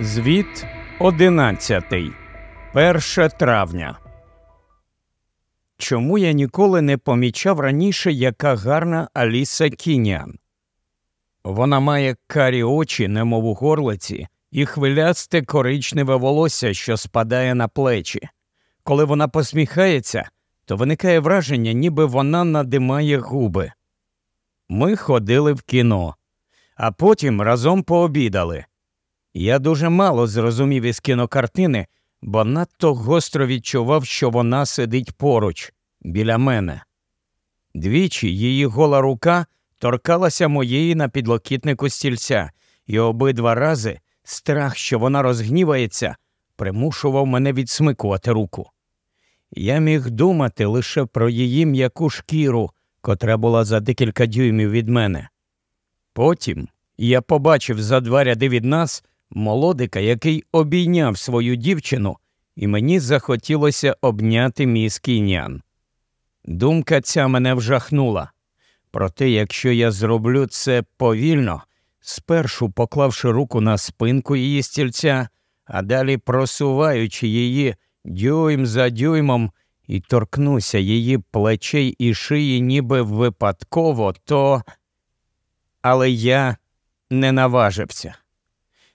Звіт 11. 1 травня. Чому я ніколи не помічав раніше, яка гарна Аліса Кінян? Вона має карі очі, немов у горлиці, і хвилясте коричневе волосся, що спадає на плечі. Коли вона посміхається, то виникає враження, ніби вона надимає губи. Ми ходили в кіно, а потім разом пообідали. Я дуже мало зрозумів із кінокартини, бо надто гостро відчував, що вона сидить поруч, біля мене. Двічі її гола рука торкалася моєї на підлокітнику стільця, і обидва рази страх, що вона розгнівається, примушував мене відсмикувати руку. Я міг думати лише про її м'яку шкіру, котра була за декілька дюймів від мене. Потім я побачив за два ряди від нас молодика, який обійняв свою дівчину, і мені захотілося обняти міс Кінян. Думка ця мене вжахнула. Проте, якщо я зроблю це повільно, спершу поклавши руку на спинку її стільця, а далі просуваючи її дюйм за дюймом і торкнуся її плечей і шиї, ніби випадково, то. Але я не наважився.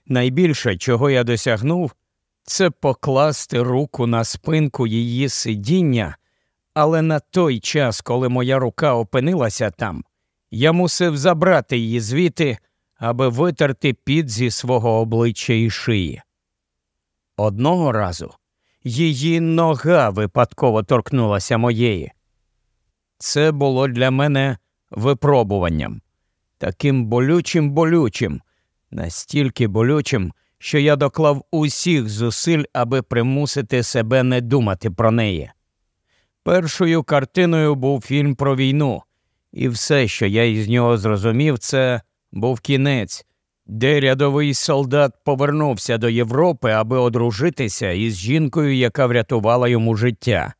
Найбільше, чого я досягнув, це покласти руку на спинку її сидіння, але на той час, коли моя рука опинилася там, я мусив забрати її звідти, аби витерти під зі свого обличчя і шиї. Одного разу її нога випадково торкнулася моєї. Це було для мене випробуванням, таким болючим болючим настільки болючим, що я доклав усіх зусиль, аби примусити себе не думати про неї. Першою картиною був фільм про війну, і все, що я із нього зрозумів, це був кінець, де рядовий солдат повернувся до Європи, аби одружитися із жінкою, яка врятувала йому життя.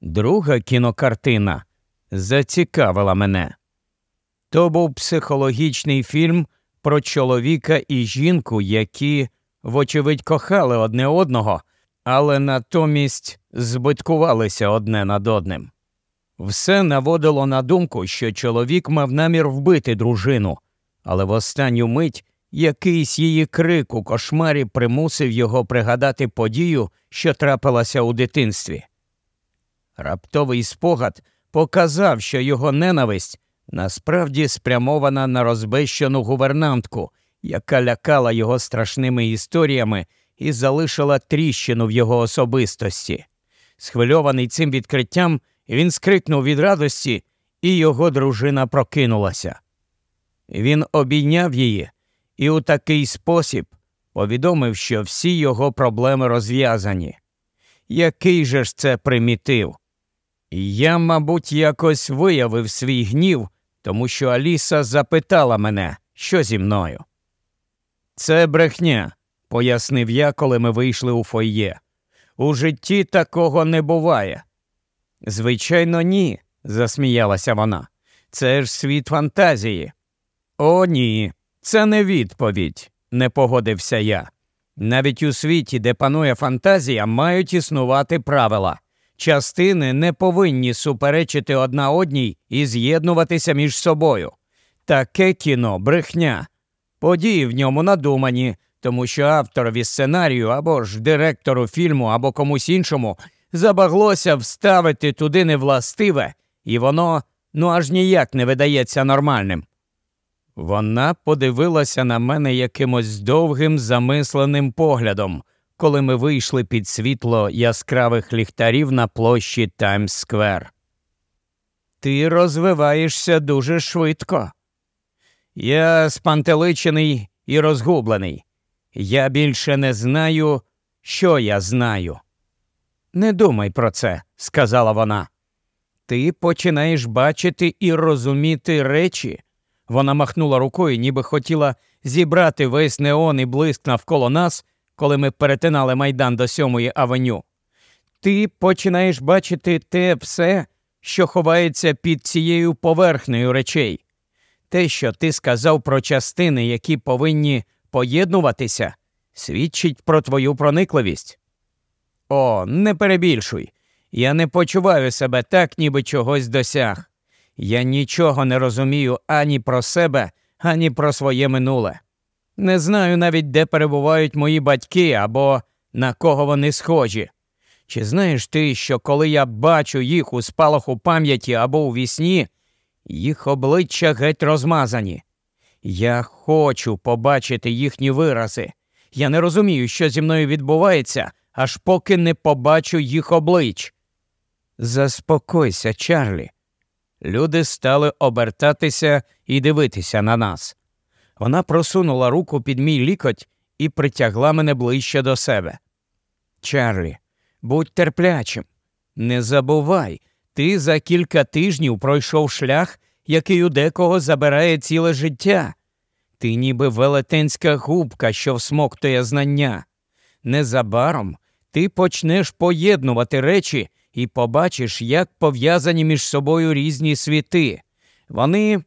Друга кінокартина зацікавила мене. То був психологічний фільм про чоловіка і жінку, які, вочевидь, кохали одне одного, але натомість збиткувалися одне над одним. Все наводило на думку, що чоловік мав намір вбити дружину, але в останню мить якийсь її крик у кошмарі примусив його пригадати подію, що трапилася у дитинстві. Раптовий спогад показав, що його ненависть насправді спрямована на розбещену гувернантку, яка лякала його страшними історіями і залишила тріщину в його особистості. Схвильований цим відкриттям, він скрикнув від радості, і його дружина прокинулася. Він обійняв її і у такий спосіб повідомив, що всі його проблеми розв'язані. Який же ж це примітив? Я, мабуть, якось виявив свій гнів, тому що Аліса запитала мене, що зі мною. Це брехня, пояснив я, коли ми вийшли у фойє. У житті такого не буває. Звичайно, ні, засміялася вона. Це ж світ фантазії. О, ні, це не відповідь, не погодився я. Навіть у світі, де панує фантазія, мають існувати правила. Частини не повинні суперечити одна одній і з'єднуватися між собою. Таке кіно брехня. Події в ньому надумані, тому що авторові сценарію або ж директору фільму, або комусь іншому забаглося вставити туди невластиве, і воно ну аж ніяк не видається нормальним. Вона подивилася на мене якимось довгим замисленим поглядом, коли ми вийшли під світло яскравих ліхтарів на площі Таймс Сквер. Ти розвиваєшся дуже швидко. Я спантеличений і розгублений. Я більше не знаю, що я знаю. Не думай про це, сказала вона. Ти починаєш бачити і розуміти речі. Вона махнула рукою, ніби хотіла зібрати весь неон і блиск навколо нас, коли ми перетинали майдан до сьомої авеню. Ти починаєш бачити те все, що ховається під цією поверхнею речей. Те, що ти сказав про частини, які повинні поєднуватися, свідчить про твою проникливість. О, не перебільшуй. Я не почуваю себе так, ніби чогось досяг. Я нічого не розумію ані про себе, ані про своє минуле. Не знаю навіть, де перебувають мої батьки або на кого вони схожі. Чи знаєш ти, що коли я бачу їх у спалаху пам'яті або у вісні, їх обличчя геть розмазані? Я хочу побачити їхні вирази. Я не розумію, що зі мною відбувається, аж поки не побачу їх облич. Заспокойся, Чарлі. Люди стали обертатися і дивитися на нас. Вона просунула руку під мій лікоть і притягла мене ближче до себе. Чарлі, будь терплячим. Не забувай, ти за кілька тижнів пройшов шлях, який у декого забирає ціле життя. Ти ніби велетенська губка, що всмоктує знання. Незабаром ти почнеш поєднувати речі і побачиш, як пов'язані між собою різні світи. Вони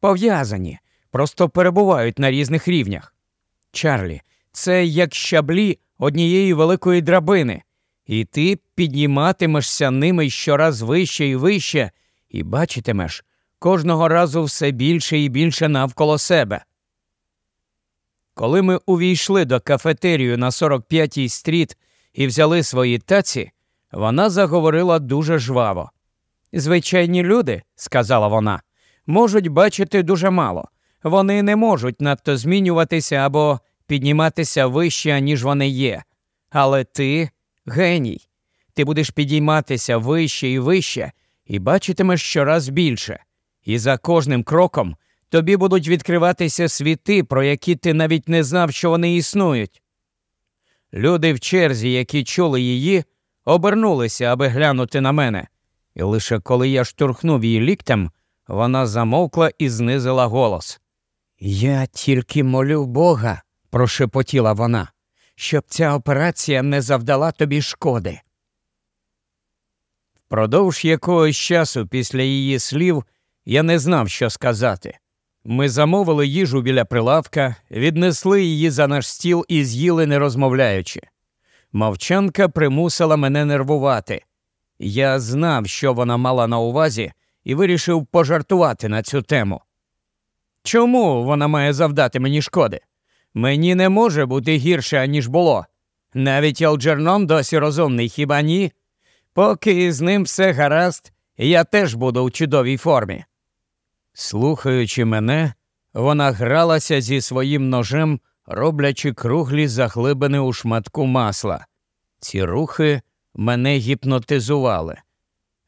пов'язані, просто перебувають на різних рівнях. Чарлі, це як щаблі однієї великої драбини, і ти підніматимешся ними щораз вище і вище, і бачитимеш кожного разу все більше і більше навколо себе. Коли ми увійшли до кафетерію на 45-й стріт і взяли свої таці, вона заговорила дуже жваво. Звичайні люди, сказала вона, можуть бачити дуже мало. Вони не можуть надто змінюватися або підніматися вище, ніж вони є. Але ти геній. Ти будеш підійматися вище і вище і бачитимеш щораз більше. І за кожним кроком тобі будуть відкриватися світи, про які ти навіть не знав, що вони існують. Люди в черзі, які чули її, обернулися, аби глянути на мене, і лише коли я штурхнув її ліктем, вона замовкла і знизила голос. Я тільки молю Бога, прошепотіла вона, щоб ця операція не завдала тобі шкоди. Впродовж якогось часу після її слів я не знав, що сказати. Ми замовили їжу біля прилавка, віднесли її за наш стіл і з'їли, не розмовляючи. Мовчанка примусила мене нервувати. Я знав, що вона мала на увазі, і вирішив пожартувати на цю тему. Чому вона має завдати мені шкоди? Мені не може бути гірше, ніж було. Навіть Елджернон досі розумний, хіба ні? Поки з ним все гаразд, я теж буду у чудовій формі. Слухаючи мене, вона гралася зі своїм ножем, роблячи круглі заглибини у шматку масла. Ці рухи мене гіпнотизували.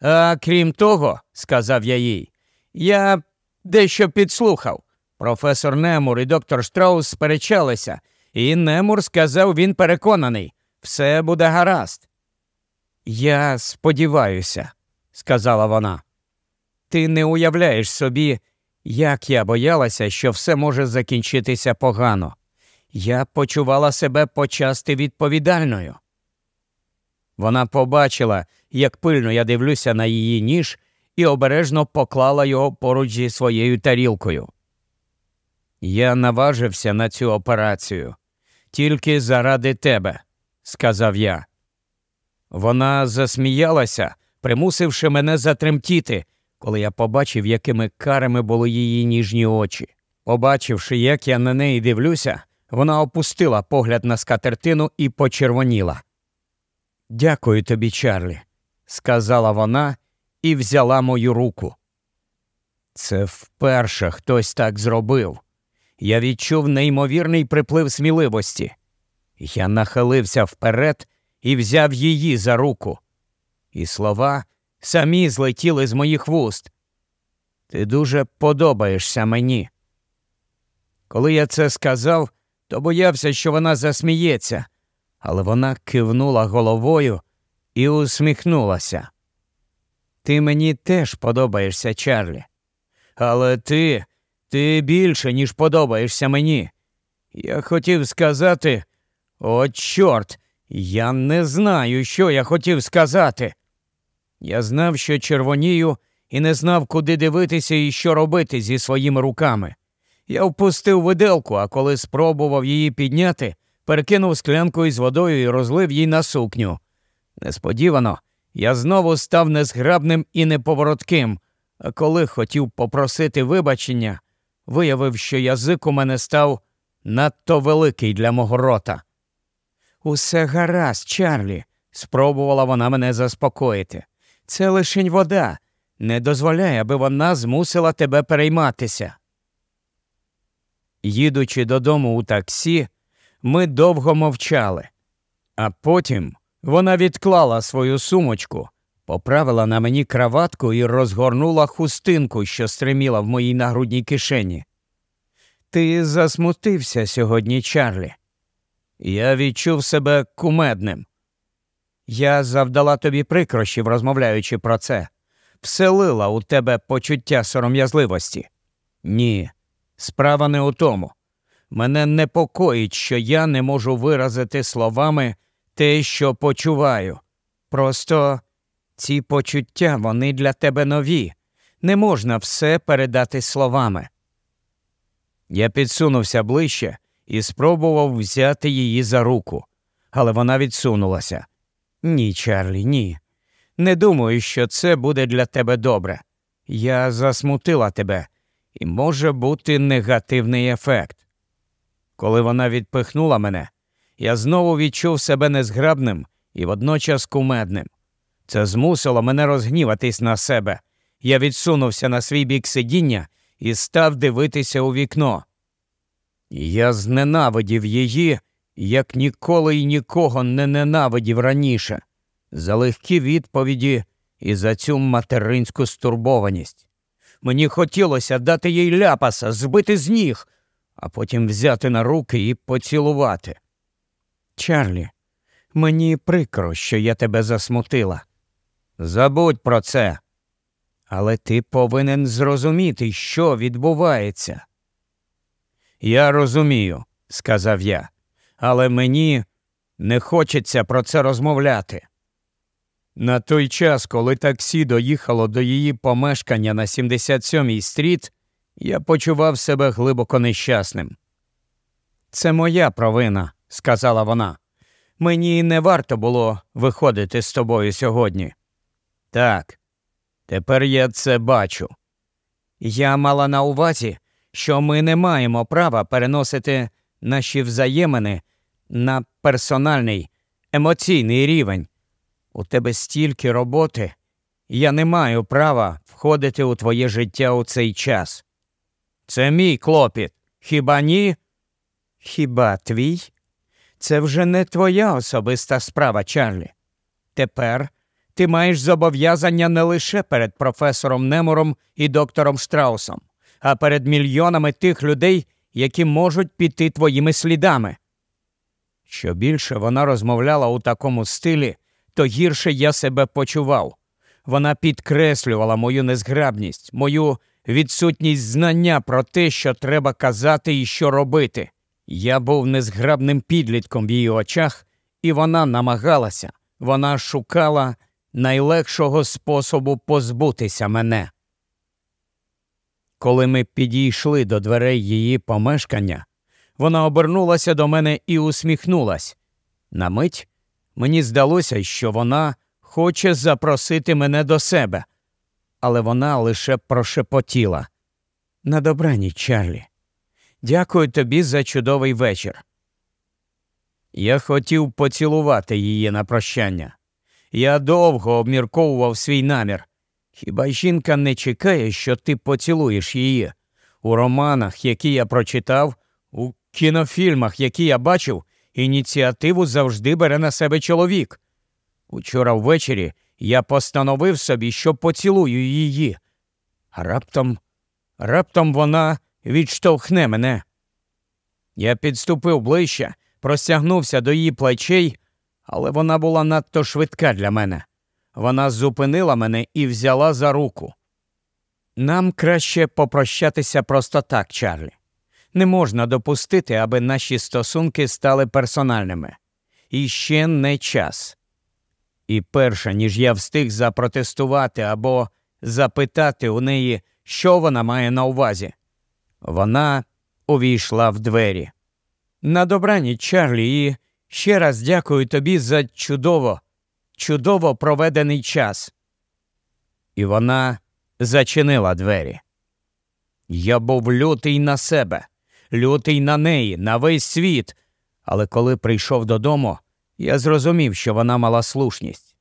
А крім того, сказав я їй, я дещо підслухав. Професор Немур і доктор Штраус сперечалися, і Немур сказав, він переконаний, все буде гаразд. Я сподіваюся, сказала вона. Ти не уявляєш собі, як я боялася, що все може закінчитися погано. Я почувала себе почасти відповідальною. Вона побачила, як пильно я дивлюся на її ніж, і обережно поклала його поруч зі своєю тарілкою. Я наважився на цю операцію тільки заради тебе, сказав я. Вона засміялася, примусивши мене затремтіти, коли я побачив, якими карами були її ніжні очі. Побачивши, як я на неї дивлюся, вона опустила погляд на скатертину і почервоніла. Дякую тобі, Чарлі, сказала вона і взяла мою руку. Це вперше хтось так зробив. Я відчув неймовірний приплив сміливості. Я нахилився вперед і взяв її за руку. І слова самі злетіли з моїх вуст. Ти дуже подобаєшся мені. Коли я це сказав, то боявся, що вона засміється, але вона кивнула головою і усміхнулася. Ти мені теж подобаєшся, Чарлі. Але ти, ти більше, ніж подобаєшся мені. Я хотів сказати, о, чорт, я не знаю, що я хотів сказати. Я знав, що червонію, і не знав, куди дивитися і що робити зі своїми руками. Я впустив виделку, а коли спробував її підняти, перекинув склянку із водою і розлив їй на сукню. Несподівано, я знову став незграбним і неповоротким, а коли хотів попросити вибачення, виявив, що язик у мене став надто великий для мого рота. Усе гаразд, Чарлі, спробувала вона мене заспокоїти. Це лишень вода. Не дозволяй, аби вона змусила тебе перейматися. Їдучи додому у таксі, ми довго мовчали, а потім вона відклала свою сумочку, поправила на мені краватку і розгорнула хустинку, що стриміла в моїй нагрудній кишені. Ти засмутився сьогодні, Чарлі. Я відчув себе кумедним. Я завдала тобі прикрощів, розмовляючи про це, вселила у тебе почуття сором'язливості. Ні, справа не у тому. Мене непокоїть, що я не можу виразити словами те, що почуваю. Просто ці почуття вони для тебе нові. Не можна все передати словами. Я підсунувся ближче і спробував взяти її за руку, але вона відсунулася. Ні, Чарлі, ні. Не думаю, що це буде для тебе добре. Я засмутила тебе, і може бути негативний ефект. Коли вона відпихнула мене, я знову відчув себе незграбним і водночас кумедним. Це змусило мене розгніватись на себе. Я відсунувся на свій бік сидіння і став дивитися у вікно. Я зненавидів її, як ніколи й нікого не ненавидів раніше, за легкі відповіді і за цю материнську стурбованість. Мені хотілося дати їй ляпаса, збити з ніг, а потім взяти на руки і поцілувати. Чарлі, мені прикро, що я тебе засмутила. Забудь про це. Але ти повинен зрозуміти, що відбувається. Я розумію, сказав я, але мені не хочеться про це розмовляти. На той час, коли таксі доїхало до її помешкання на 77-й стріт, я почував себе глибоко нещасним. Це моя провина, сказала вона. Мені не варто було виходити з тобою сьогодні. Так, тепер я це бачу. Я мала на увазі, що ми не маємо права переносити наші взаємини на персональний, емоційний рівень. У тебе стільки роботи, я не маю права входити у твоє життя у цей час. Це мій клопіт. Хіба ні? Хіба твій? Це вже не твоя особиста справа, Чарлі. Тепер ти маєш зобов'язання не лише перед професором Немором і доктором Штраусом, а перед мільйонами тих людей, які можуть піти твоїми слідами. Що більше вона розмовляла у такому стилі, то гірше я себе почував. Вона підкреслювала мою незграбність, мою відсутність знання про те, що треба казати і що робити. Я був незграбним підлітком в її очах, і вона намагалася, вона шукала найлегшого способу позбутися мене. Коли ми підійшли до дверей її помешкання, вона обернулася до мене і усміхнулась. На мить мені здалося, що вона хоче запросити мене до себе, але вона лише прошепотіла. На добраніч, Чарлі. Дякую тобі за чудовий вечір. Я хотів поцілувати її на прощання. Я довго обмірковував свій намір. Хіба жінка не чекає, що ти поцілуєш її? У романах, які я прочитав, у кінофільмах, які я бачив, ініціативу завжди бере на себе чоловік. Учора ввечері я постановив собі, що поцілую її. Раптом, раптом вона відштовхне мене. Я підступив ближче, простягнувся до її плечей, але вона була надто швидка для мене. Вона зупинила мене і взяла за руку. Нам краще попрощатися просто так, Чарлі. Не можна допустити, аби наші стосунки стали персональними. І ще не час. І перше, ніж я встиг запротестувати або запитати у неї, що вона має на увазі, вона увійшла в двері. На добраніч, Чарлі, і ще раз дякую тобі за чудово, чудово проведений час. І вона зачинила двері. Я був лютий на себе, лютий на неї, на весь світ. Але коли прийшов додому, я зрозумів, що вона мала слушність.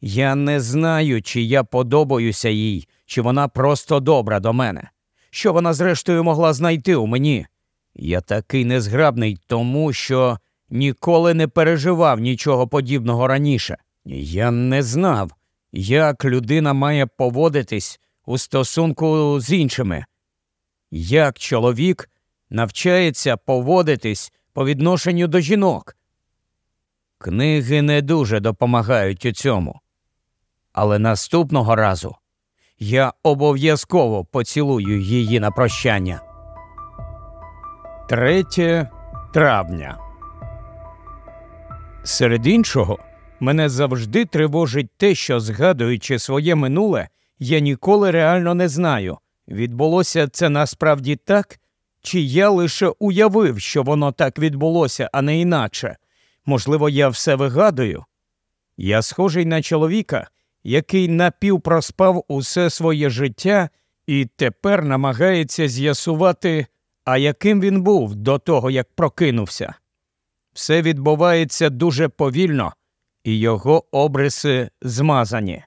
Я не знаю, чи я подобаюся їй, чи вона просто добра до мене. Що вона, зрештою, могла знайти у мені? Я такий незграбний, тому що ніколи не переживав нічого подібного раніше. Я не знав, як людина має поводитись у стосунку з іншими, як чоловік навчається поводитись по відношенню до жінок. Книги не дуже допомагають у цьому. Але наступного разу я обов'язково поцілую її на прощання. 3 травня. Серед іншого, мене завжди тривожить те, що, згадуючи своє минуле, я ніколи реально не знаю, відбулося це насправді так, чи я лише уявив, що воно так відбулося, а не інакше. Можливо, я все вигадую. Я схожий на чоловіка, який напівпроспав усе своє життя і тепер намагається з'ясувати, а яким він був до того, як прокинувся. Все відбувається дуже повільно, і його обриси змазані.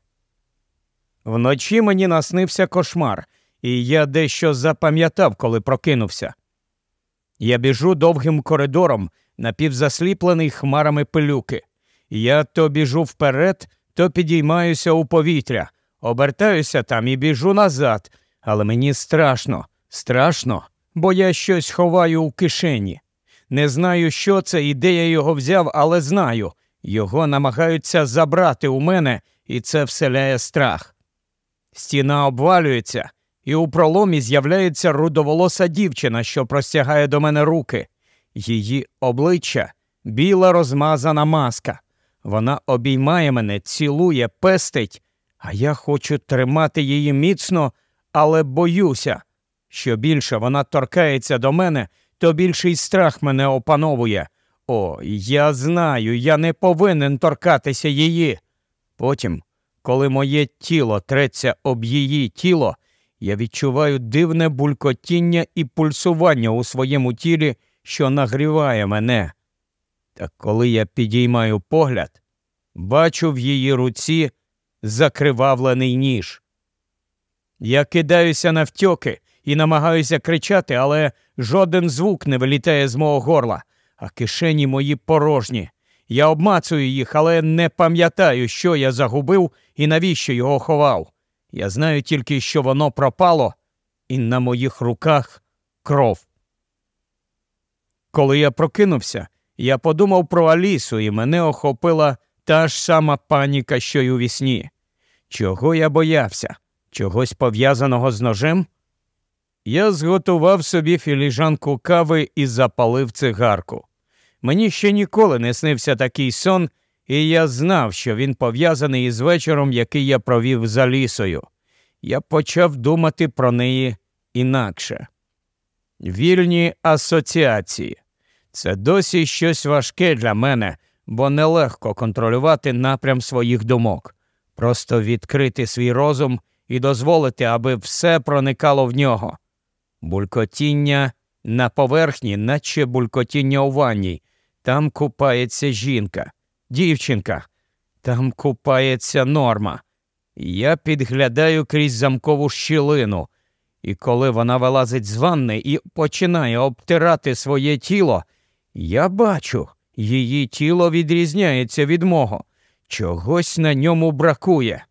Вночі мені наснився кошмар, і я дещо запам'ятав, коли прокинувся. Я біжу довгим коридором, напівзасліплений хмарами пилюки. Я то біжу вперед, то підіймаюся у повітря, обертаюся там і біжу назад, але мені страшно, страшно, бо я щось ховаю у кишені. Не знаю, що це і де я його взяв, але знаю. Його намагаються забрати у мене, і це вселяє страх. Стіна обвалюється, і у проломі з'являється рудоволоса дівчина, що простягає до мене руки. Її обличчя біла розмазана маска. Вона обіймає мене, цілує, пестить, а я хочу тримати її міцно, але боюся. Що більше вона торкається до мене, то більший страх мене опановує. О, я знаю, я не повинен торкатися її. Потім, коли моє тіло треться об її тіло, я відчуваю дивне булькотіння і пульсування у своєму тілі, що нагріває мене. Та коли я підіймаю погляд, бачу в її руці закривавлений ніж. Я кидаюся на втьоки і намагаюся кричати, але жоден звук не вилітає з мого горла, а кишені мої порожні. Я обмацую їх, але не пам'ятаю, що я загубив і навіщо його ховав. Я знаю тільки, що воно пропало, і на моїх руках кров. Коли я прокинувся, я подумав про Алісу, і мене охопила та ж сама паніка, що й у вісні. Чого я боявся? Чогось пов'язаного з ножем? Я зготував собі філіжанку кави і запалив цигарку. Мені ще ніколи не снився такий сон, і я знав, що він пов'язаний із вечором, який я провів за лісою. Я почав думати про неї інакше. Вільні асоціації. Це досі щось важке для мене, бо нелегко контролювати напрям своїх думок, просто відкрити свій розум і дозволити, аби все проникало в нього. Булькотіння на поверхні, наче булькотіння у ванні. Там купається жінка, дівчинка, там купається норма. Я підглядаю крізь замкову щілину, і коли вона вилазить з ванни і починає обтирати своє тіло, я бачу, її тіло відрізняється від мого. Чогось на ньому бракує.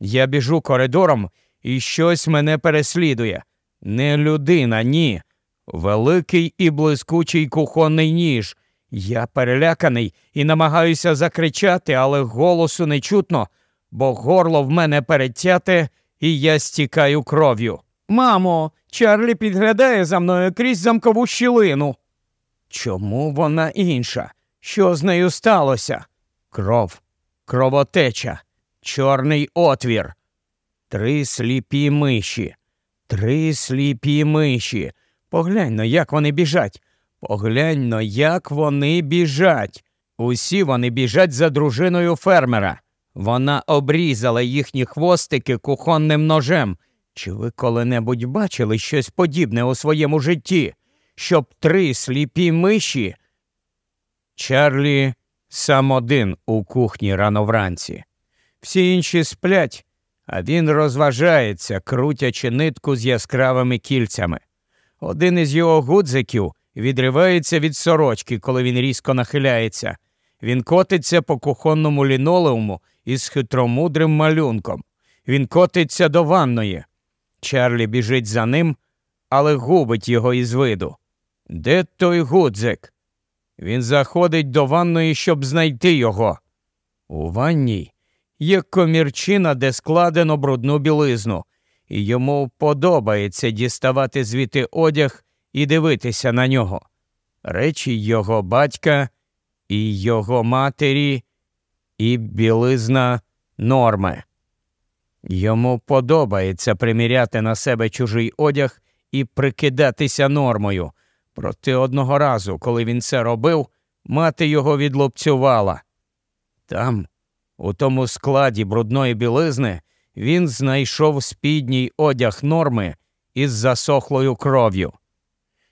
Я біжу коридором, і щось мене переслідує. Не людина, ні. великий і блискучий кухонний ніж. Я переляканий і намагаюся закричати, але голосу не чутно, бо горло в мене перетяте, і я стікаю кров'ю. Мамо, Чарлі підглядає за мною крізь замкову щілину. Чому вона інша? Що з нею сталося? Кров, кровотеча, чорний отвір, три сліпі миші, три сліпі миші. Поглянь но, як вони біжать. Поглянь но, як вони біжать. Усі вони біжать за дружиною фермера. Вона обрізала їхні хвостики кухонним ножем. Чи ви коли-небудь бачили щось подібне у своєму житті, щоб три сліпі миші? Чарлі сам один у кухні рано вранці. Всі інші сплять, а він розважається, крутячи нитку з яскравими кільцями. Один із його гудзиків відривається від сорочки, коли він різко нахиляється. Він котиться по кухонному лінолеуму із хитромудрим малюнком. Він котиться до ванної. Чарлі біжить за ним, але губить його із виду. Де той гудзик? Він заходить до ванної, щоб знайти його. У ванній є комірчина, де складено брудну білизну, і йому подобається діставати звідти одяг і дивитися на нього. Речі його батька і його матері, і білизна норми. Йому подобається приміряти на себе чужий одяг і прикидатися нормою. Проте одного разу, коли він це робив, мати його відлупцювала. Там, у тому складі брудної білизни, він знайшов спідній одяг норми із засохлою кров'ю.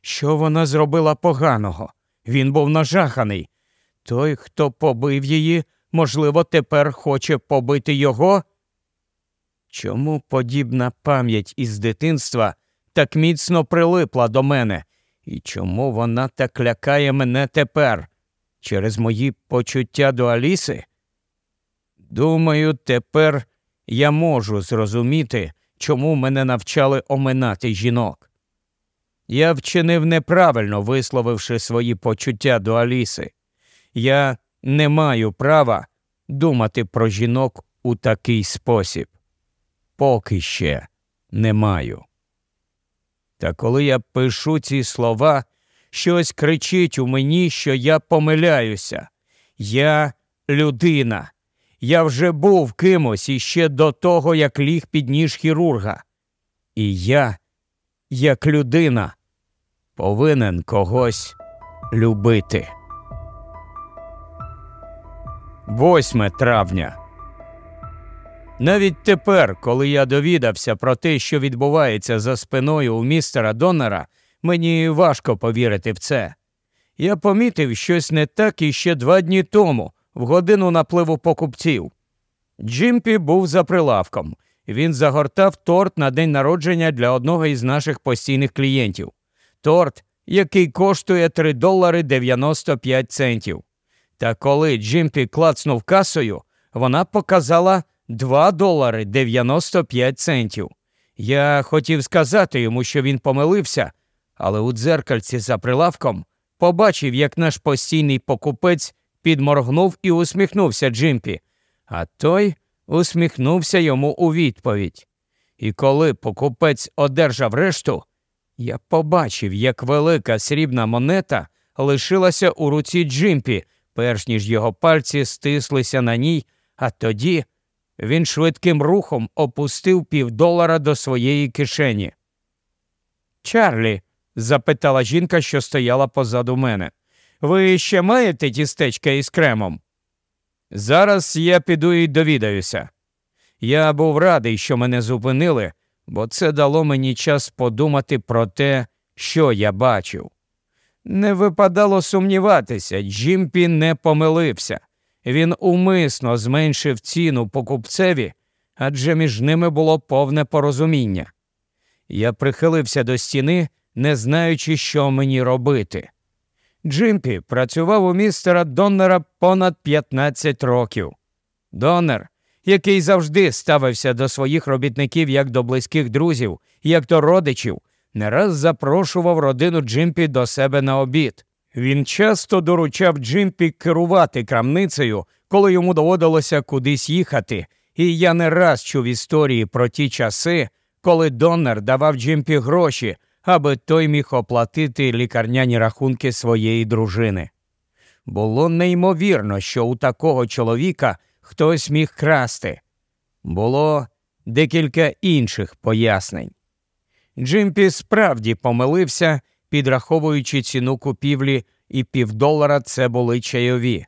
Що вона зробила поганого? Він був нажаханий. Той, хто побив її, можливо, тепер хоче побити його. Чому подібна пам'ять із дитинства так міцно прилипла до мене? І чому вона так лякає мене тепер? Через мої почуття до Аліси? Думаю, тепер я можу зрозуміти, чому мене навчали оминати жінок. Я вчинив неправильно, висловивши свої почуття до Аліси. Я не маю права думати про жінок у такий спосіб. Поки ще не маю. Та коли я пишу ці слова, щось кричить у мені, що я помиляюся. Я людина. Я вже був кимось іще до того, як ліг під ніж хірурга. І я, як людина, повинен когось любити. 8 травня. Навіть тепер, коли я довідався про те, що відбувається за спиною у містера Доннера, мені важко повірити в це. Я помітив щось не так іще два дні тому, в годину напливу покупців. Джимпі був за прилавком. Він загортав торт на день народження для одного із наших постійних клієнтів. Торт, який коштує 3 долари 95 центів. Та коли Джимпі клацнув касою, вона показала 2 долари 95 центів. Я хотів сказати йому, що він помилився, але у дзеркальці за прилавком побачив, як наш постійний покупець підморгнув і усміхнувся Джимпі, а той усміхнувся йому у відповідь. І коли покупець одержав решту, я побачив, як велика срібна монета лишилася у руці Джимпі, перш ніж його пальці стислися на ній, а тоді він швидким рухом опустив півдолара до своєї кишені. Чарлі, запитала жінка, що стояла позаду мене, ви ще маєте тістечка із кремом? Зараз я піду і довідаюся. Я був радий, що мене зупинили, бо це дало мені час подумати про те, що я бачив. Не випадало сумніватися, Джимпі не помилився. Він умисно зменшив ціну покупцеві, адже між ними було повне порозуміння. Я прихилився до стіни, не знаючи, що мені робити. Джимпі працював у містера Доннера понад 15 років. Доннер, який завжди ставився до своїх робітників як до близьких друзів, як до родичів, не раз запрошував родину Джимпі до себе на обід. Він часто доручав Джимпі керувати крамницею, коли йому доводилося кудись їхати, і я не раз чув історії про ті часи, коли Доннер давав Джимпі гроші, аби той міг оплатити лікарняні рахунки своєї дружини. Було неймовірно, що у такого чоловіка хтось міг красти. Було декілька інших пояснень. Джимпі справді помилився, підраховуючи ціну купівлі, і півдолара це були чайові.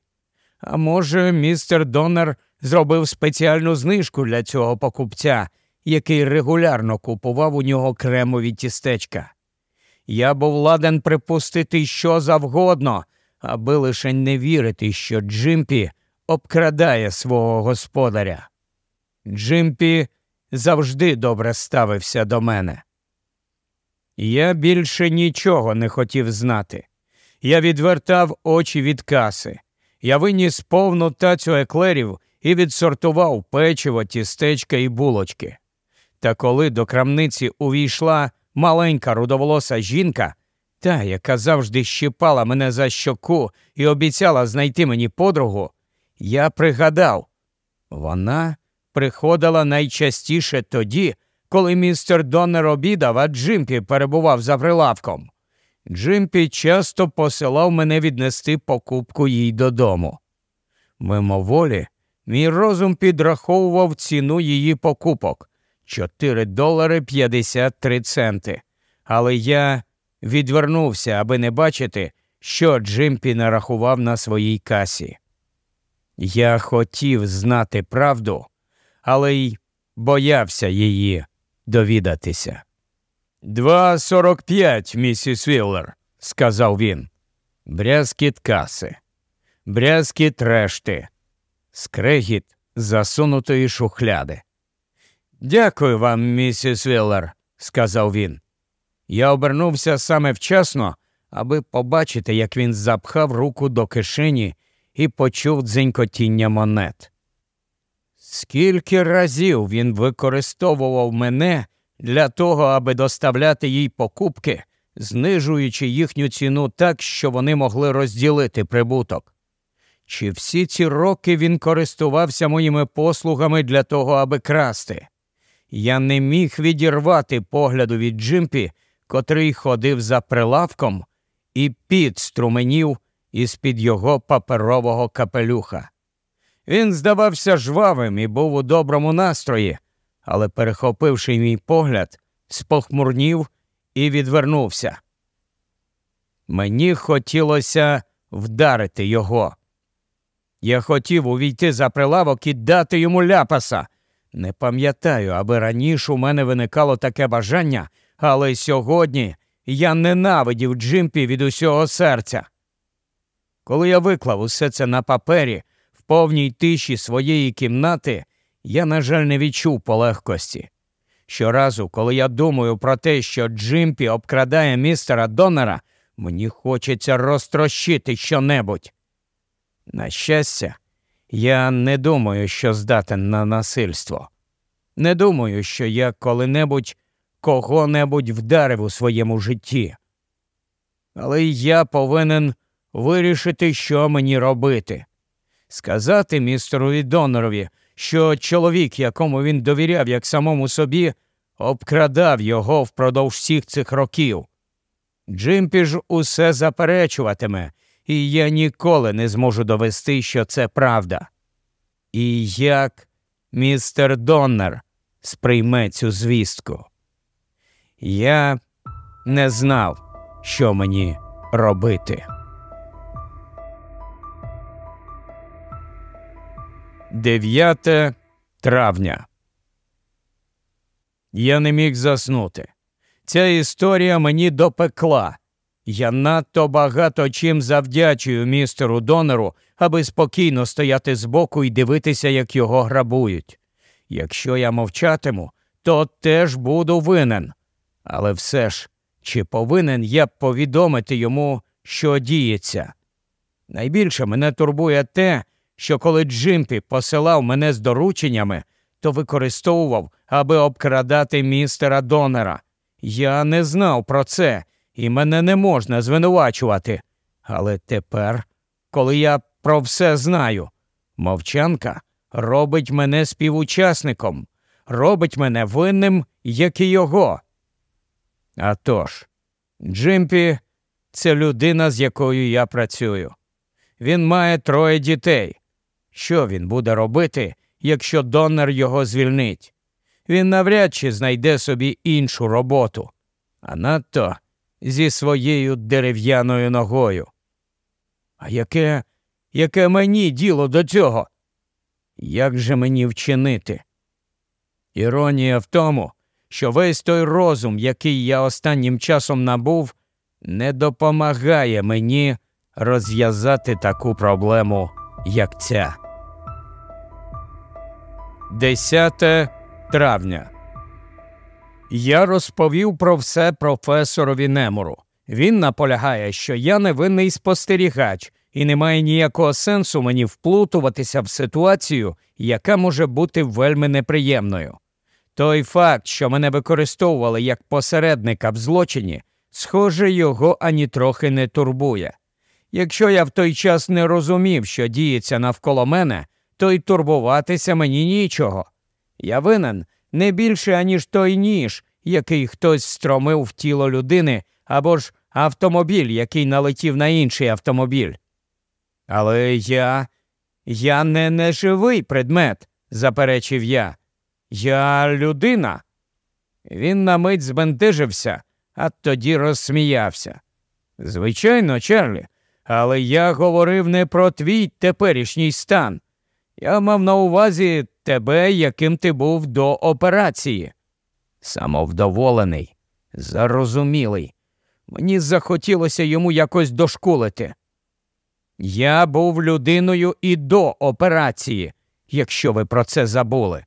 А може, містер Доннер зробив спеціальну знижку для цього покупця, який регулярно купував у нього кремові тістечка. Я був ладен припустити що завгодно, аби лише не вірити, що Джимпі обкрадає свого господаря. Джимпі завжди добре ставився до мене. Я більше нічого не хотів знати. Я відвертав очі від каси. Я виніс повну тацю еклерів і відсортував печиво, тістечка і булочки. Та коли до крамниці увійшла маленька рудоволоса жінка, та, яка завжди щипала мене за щоку і обіцяла знайти мені подругу, я пригадав, вона приходила найчастіше тоді, коли містер Доннер обідав, а Джимпі перебував за прилавком. Джимпі часто посилав мене віднести покупку їй додому. Мимоволі, мій розум підраховував ціну її покупок 4 долари 53 центи. Але я відвернувся, аби не бачити, що Джимпі нарахував на своїй касі. Я хотів знати правду, але й боявся її довідатися. Два сорок п'ять, місіс Віллер, сказав він. Брязкіт каси, брязкіт решти, скрегіт засунутої шухляди. Дякую вам, місіс Віллер, сказав він. Я обернувся саме вчасно, аби побачити, як він запхав руку до кишені і почув дзенькотіння монет. Скільки разів він використовував мене для того, аби доставляти їй покупки, знижуючи їхню ціну так, що вони могли розділити прибуток. Чи всі ці роки він користувався моїми послугами для того, аби красти? Я не міг відірвати погляду від Джимпі, котрий ходив за прилавком, і під струменів із під його паперового капелюха. Він здавався жвавим і був у доброму настрої, але, перехопивши мій погляд, спохмурнів і відвернувся. Мені хотілося вдарити його. Я хотів увійти за прилавок і дати йому ляпаса. Не пам'ятаю, аби раніше у мене виникало таке бажання, але сьогодні я ненавидів Джимпі від усього серця. Коли я виклав усе це на папері в повній тиші своєї кімнати, я, на жаль, не відчув полегкості. Щоразу, коли я думаю про те, що Джимпі обкрадає містера Доннера, мені хочеться розтрощити щонебудь. На щастя, я не думаю, що здатен на насильство. Не думаю, що я коли-небудь кого-небудь вдарив у своєму житті. Але я повинен вирішити, що мені робити. Сказати містерові Донорові, що чоловік, якому він довіряв як самому собі, обкрадав його впродовж всіх цих років. Джимпі ж усе заперечуватиме, і я ніколи не зможу довести, що це правда. І як містер Доннер сприйме цю звістку? Я не знав, що мені робити. 9 травня. Я не міг заснути. Ця історія мені допекла. Я надто багато чим завдячую містеру Донору, аби спокійно стояти збоку і дивитися, як його грабують. Якщо я мовчатиму, то теж буду винен. Але все ж, чи повинен я повідомити йому, що діється? Найбільше мене турбує те, що коли Джимпі посилав мене з дорученнями, то використовував, аби обкрадати містера Донера. Я не знав про це, і мене не можна звинувачувати. Але тепер, коли я про все знаю, мовчанка робить мене співучасником, робить мене винним, як і його. А тож, Джимпі це людина, з якою я працюю. Він має троє дітей. Що він буде робити, якщо донор його звільнить? Він навряд чи знайде собі іншу роботу, а надто зі своєю дерев'яною ногою. А яке, яке мені діло до цього? Як же мені вчинити? Іронія в тому, що весь той розум, який я останнім часом набув, не допомагає мені розв'язати таку проблему, як ця. 10 травня. Я розповів про все професорові Немору. Він наполягає, що я невинний спостерігач, і немає ніякого сенсу мені вплутуватися в ситуацію, яка може бути вельми неприємною. Той факт, що мене використовували як посередника в злочині, схоже, його ані трохи не турбує. Якщо я в той час не розумів, що діється навколо мене, то й турбуватися мені нічого. Я винен не більше, аніж той ніж, який хтось стромив в тіло людини, або ж автомобіль, який налетів на інший автомобіль. Але я я не неживий предмет, заперечив я. Я людина. Він на мить збентежився, а тоді розсміявся. Звичайно, Чарлі, але я говорив не про твій теперішній стан. Я мав на увазі тебе, яким ти був до операції. Самовдоволений, зарозумілий. Мені захотілося йому якось дошкулити. Я був людиною і до операції, якщо ви про це забули.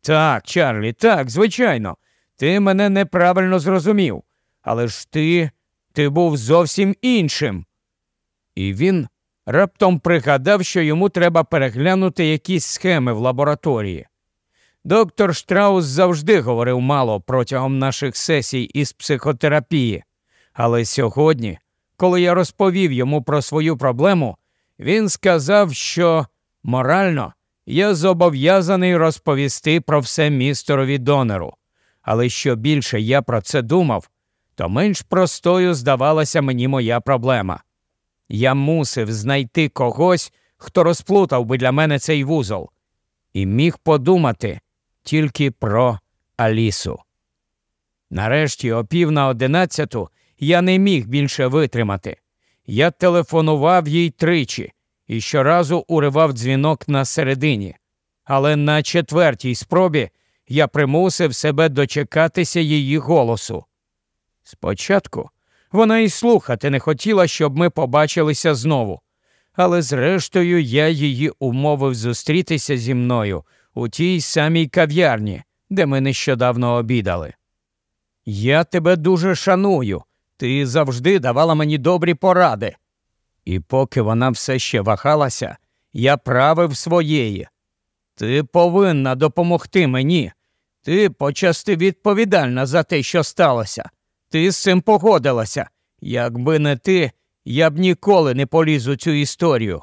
Так, Чарлі, так, звичайно, ти мене неправильно зрозумів, але ж ти, ти був зовсім іншим. І він раптом пригадав, що йому треба переглянути якісь схеми в лабораторії. Доктор Штраус завжди говорив мало протягом наших сесій із психотерапії, але сьогодні, коли я розповів йому про свою проблему, він сказав, що морально я зобов'язаний розповісти про все містерові донору. Але що більше я про це думав, то менш простою здавалася мені моя проблема. Я мусив знайти когось, хто розплутав би для мене цей вузол, і міг подумати тільки про Алісу. Нарешті, о пів на одинадцяту, я не міг більше витримати. Я телефонував їй тричі і щоразу уривав дзвінок на середині. Але на четвертій спробі я примусив себе дочекатися її голосу. Спочатку вона й слухати не хотіла, щоб ми побачилися знову, але зрештою я її умовив зустрітися зі мною у тій самій кав'ярні, де ми нещодавно обідали. Я тебе дуже шаную, ти завжди давала мені добрі поради. І поки вона все ще вагалася, я правив своєї. Ти повинна допомогти мені. Ти почасти відповідальна за те, що сталося. Ти з цим погодилася. Якби не ти, я б ніколи не поліз у цю історію.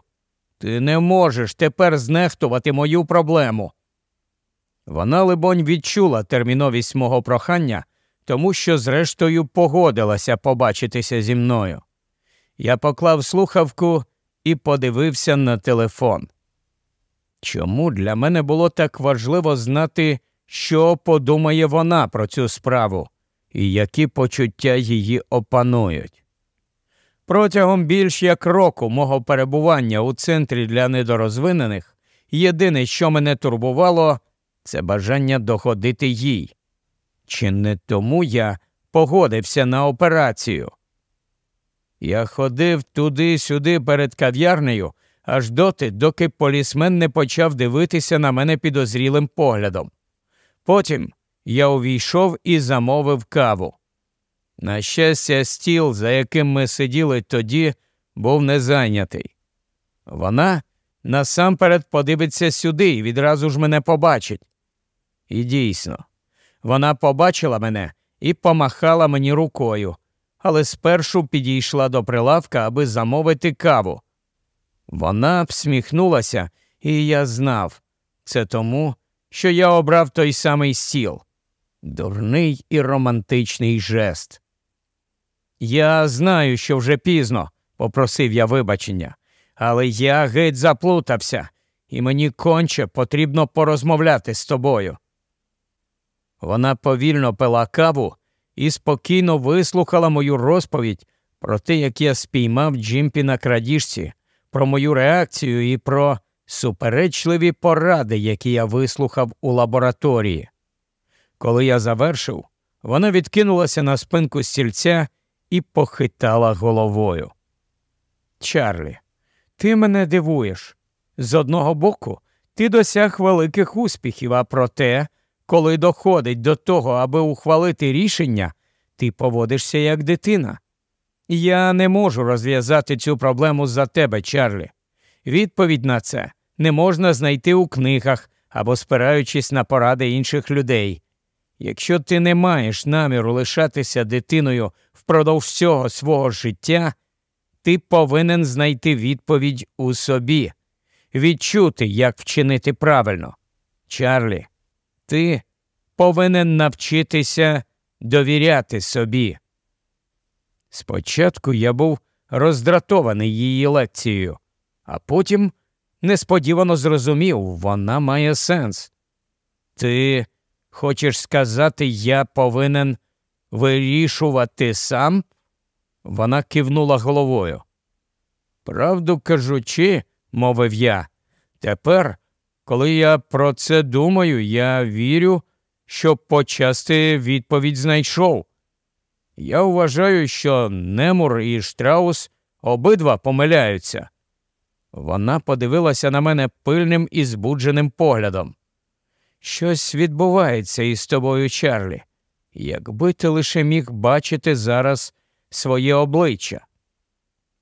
Ти не можеш тепер знехтувати мою проблему. Вона, либонь, відчула терміновість мого прохання, тому що, зрештою, погодилася побачитися зі мною. Я поклав слухавку і подивився на телефон. Чому для мене було так важливо знати, що подумає вона про цю справу і які почуття її опанують? Протягом більш як року мого перебування у центрі для недорозвинених єдине, що мене турбувало, це бажання доходити їй. Чи не тому я погодився на операцію? Я ходив туди-сюди перед кав'ярнею, аж доти, доки полісмен не почав дивитися на мене підозрілим поглядом. Потім я увійшов і замовив каву. На щастя, стіл, за яким ми сиділи тоді, був не зайнятий. Вона насамперед подивиться сюди і відразу ж мене побачить. І дійсно, вона побачила мене і помахала мені рукою, але спершу підійшла до прилавка, аби замовити каву. Вона всміхнулася, і я знав це тому, що я обрав той самий стіл. Дурний і романтичний жест. Я знаю, що вже пізно, попросив я вибачення, але я геть заплутався, і мені конче потрібно порозмовляти з тобою. Вона повільно пила каву і спокійно вислухала мою розповідь про те, як я спіймав Джимпі на крадіжці, про мою реакцію і про суперечливі поради, які я вислухав у лабораторії. Коли я завершив, вона відкинулася на спинку стільця і похитала головою. Чарлі, ти мене дивуєш. З одного боку, ти досяг великих успіхів, а проте, коли доходить до того, аби ухвалити рішення, ти поводишся як дитина. Я не можу розв'язати цю проблему за тебе, Чарлі. Відповідь на це не можна знайти у книгах або спираючись на поради інших людей. Якщо ти не маєш наміру лишатися дитиною впродовж всього свого життя, ти повинен знайти відповідь у собі, відчути, як вчинити правильно. Чарлі, ти повинен навчитися довіряти собі. Спочатку я був роздратований її лекцією, а потім несподівано зрозумів, вона має сенс. Ти хочеш сказати, я повинен вирішувати сам? Вона кивнула головою. Правду кажучи, мовив я, тепер, коли я про це думаю, я вірю, що почасти відповідь знайшов. Я вважаю, що Немур і Штраус обидва помиляються. Вона подивилася на мене пильним і збудженим поглядом. Щось відбувається із тобою, Чарлі, якби ти лише міг бачити зараз своє обличчя.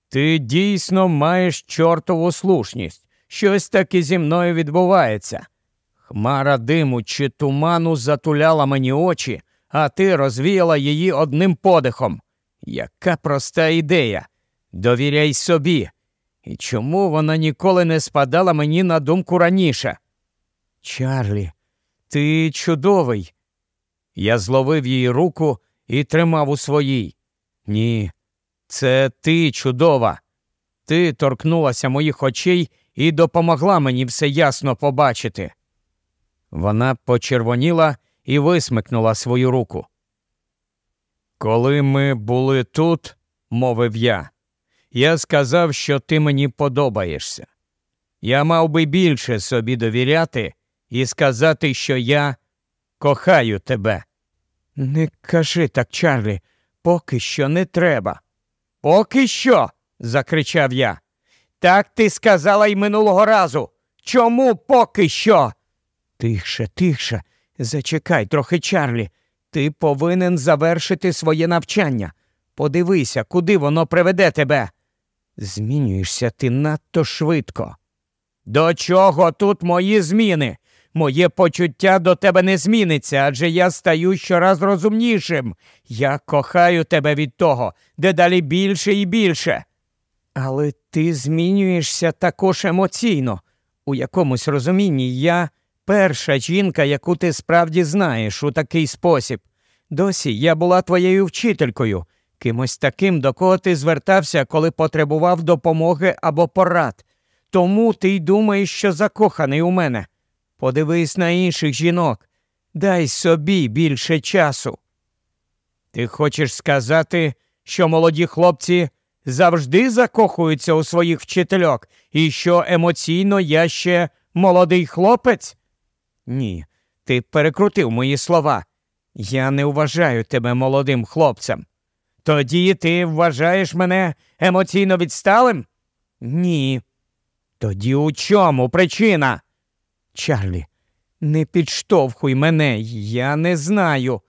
Ти дійсно маєш чортову слушність. Щось таке зі мною відбувається. Хмара диму чи туману затуляла мені очі, а ти розвіяла її одним подихом. Яка проста ідея. Довіряй собі. І чому вона ніколи не спадала мені на думку раніше? Чарлі, ти чудовий. Я зловив її руку і тримав у своїй. Ні, це ти чудова. Ти торкнулася моїх очей і допомогла мені все ясно побачити. Вона почервоніла і висмикнула свою руку. Коли ми були тут, мовив я, я сказав, що ти мені подобаєшся. Я мав би більше собі довіряти і сказати, що я кохаю тебе. Не кажи так, Чарлі, поки що не треба. Поки що. закричав я. Так ти сказала й минулого разу. Чому поки що? Тихше, тихше, зачекай трохи, Чарлі. Ти повинен завершити своє навчання. Подивися, куди воно приведе тебе. Змінюєшся ти надто швидко. До чого тут мої зміни? Моє почуття до тебе не зміниться, адже я стаю щораз розумнішим. Я кохаю тебе від того, дедалі більше і більше. Але ти змінюєшся також емоційно. У якомусь розумінні я перша жінка, яку ти справді знаєш у такий спосіб. Досі я була твоєю вчителькою, кимось таким, до кого ти звертався, коли потребував допомоги або порад. Тому ти й думаєш, що закоханий у мене. Подивись на інших жінок, дай собі більше часу. Ти хочеш сказати, що молоді хлопці завжди закохуються у своїх вчительок і що емоційно я ще молодий хлопець? Ні, ти перекрутив мої слова. Я не вважаю тебе молодим хлопцем. Тоді ти вважаєш мене емоційно відсталим? Ні. Тоді у чому причина? Чарлі, не підштовхуй мене, я не знаю.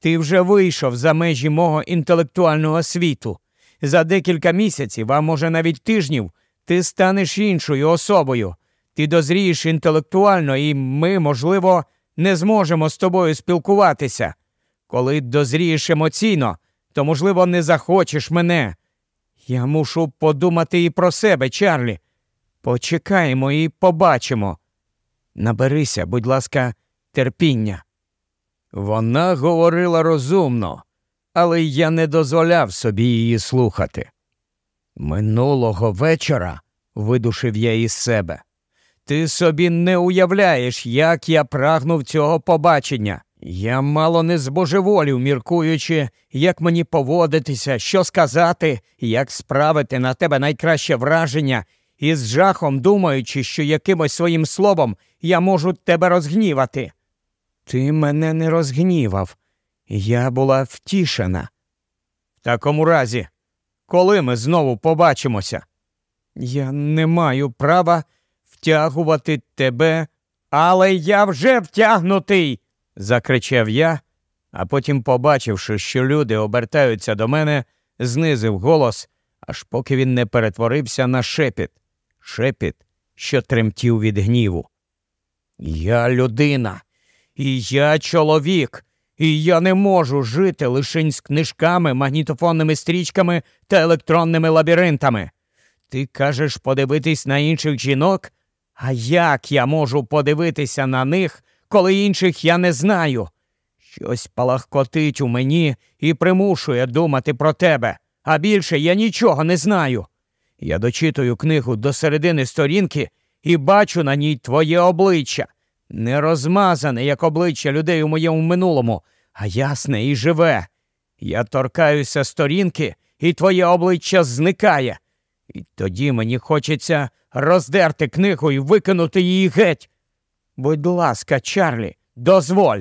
Ти вже вийшов за межі мого інтелектуального світу. За декілька місяців, а може навіть тижнів, ти станеш іншою особою. Ти дозрієш інтелектуально, і ми, можливо, не зможемо з тобою спілкуватися. Коли дозрієш емоційно, то, можливо, не захочеш мене. Я мушу подумати і про себе, Чарлі. Почекаємо і побачимо. Наберися, будь ласка, терпіння. Вона говорила розумно, але я не дозволяв собі її слухати. Минулого вечора видушив я із себе. Ти собі не уявляєш, як я прагнув цього побачення. Я мало не збожеволів, міркуючи, як мені поводитися, що сказати, як справити на тебе найкраще враження, і з жахом думаючи, що якимось своїм словом я можу тебе розгнівати. Ти мене не розгнівав, я була втішена. В такому разі, коли ми знову побачимося, я не маю права втягувати тебе, але я вже втягнутий закричав я, а потім, побачивши, що люди обертаються до мене, знизив голос, аж поки він не перетворився на шепіт, шепіт, що тремтів від гніву. Я людина, і я чоловік, і я не можу жити лише з книжками, магнітофонними стрічками та електронними лабіринтами. Ти кажеш подивитись на інших жінок? А як я можу подивитися на них, коли інших я не знаю. Щось палахкотить у мені і примушує думати про тебе, а більше я нічого не знаю. Я дочитую книгу до середини сторінки і бачу на ній твоє обличчя, не розмазане, як обличчя людей у моєму минулому, а ясне і живе. Я торкаюся сторінки, і твоє обличчя зникає. І тоді мені хочеться роздерти книгу і викинути її геть. Будь ласка, Чарлі, дозволь,